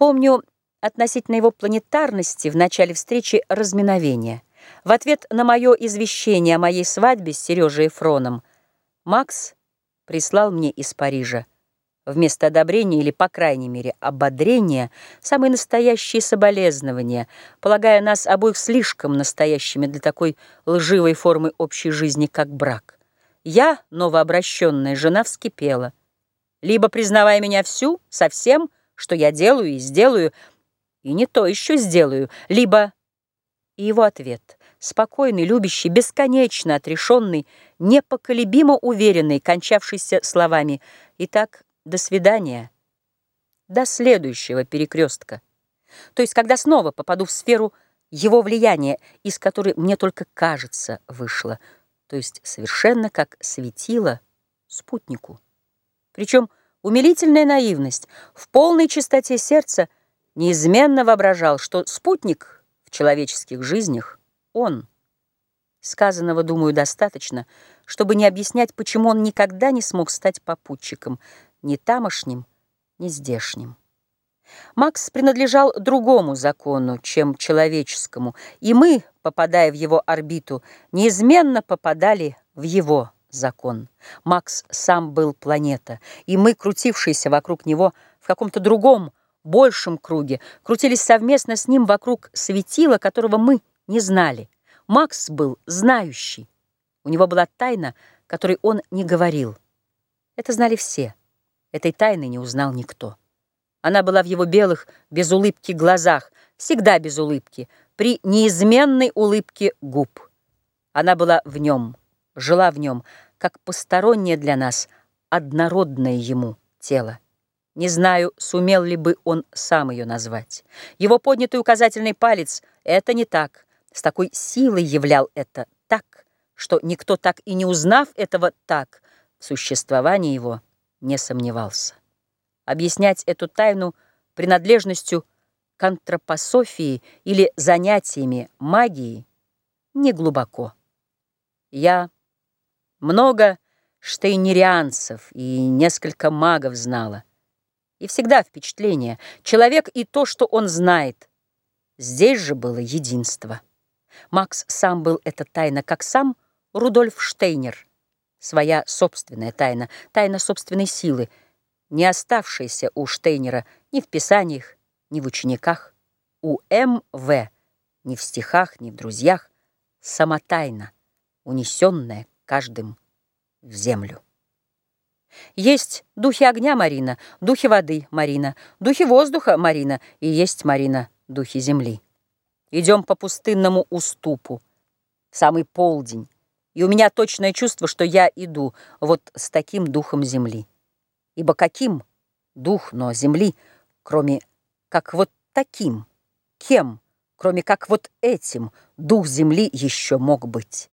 Помню относительно его планетарности в начале встречи разминовения. В ответ на мое извещение о моей свадьбе с Сережей Эфроном Макс прислал мне из Парижа вместо одобрения или, по крайней мере, ободрения, самые настоящие соболезнования, полагая нас обоих слишком настоящими для такой лживой формы общей жизни, как брак. Я, новообращенная жена, вскипела. Либо признавая меня всю, совсем, что я делаю и сделаю, и не то еще сделаю, либо... И его ответ, спокойный, любящий, бесконечно отрешенный, непоколебимо уверенный, кончавшийся словами «Итак, до свидания, до следующего перекрестка». То есть, когда снова попаду в сферу его влияния, из которой мне только кажется вышло, то есть совершенно как светило спутнику. Причем умилительная наивность в полной чистоте сердца неизменно воображал, что спутник в человеческих жизнях — он. Сказанного, думаю, достаточно, чтобы не объяснять, почему он никогда не смог стать попутчиком, ни тамошним, ни здешним. Макс принадлежал другому закону, чем человеческому, и мы, попадая в его орбиту, неизменно попадали в его закон. Макс сам был планета, и мы, крутившиеся вокруг него в каком-то другом, большем круге, крутились совместно с ним вокруг светила, которого мы не знали. Макс был знающий. У него была тайна, которой он не говорил. Это знали все. Этой тайны не узнал никто. Она была в его белых, без улыбки глазах, всегда без улыбки, при неизменной улыбке губ. Она была в нем, жила в нем, как постороннее для нас, однородное ему тело. Не знаю, сумел ли бы он сам ее назвать. Его поднятый указательный палец — это не так. С такой силой являл это так, что никто так и не узнав этого так, в существовании его не сомневался. Объяснять эту тайну принадлежностью к антропософии или занятиями магии не глубоко. Я много штейнерианцев и несколько магов знала. И всегда впечатление. Человек и то, что он знает. Здесь же было единство. Макс сам был эта тайна, как сам Рудольф Штейнер. Своя собственная тайна, тайна собственной силы, не оставшаяся у Штейнера ни в писаниях, ни в учениках. У М.В. ни в стихах, ни в друзьях. Сама тайна, унесенная каждым в землю. Есть духи огня, Марина, духи воды, Марина, духи воздуха, Марина, и есть, Марина, духи земли. Идем по пустынному уступу, в самый полдень, и у меня точное чувство, что я иду вот с таким духом земли. Ибо каким дух, но земли, кроме как вот таким, кем, кроме как вот этим, дух земли еще мог быть?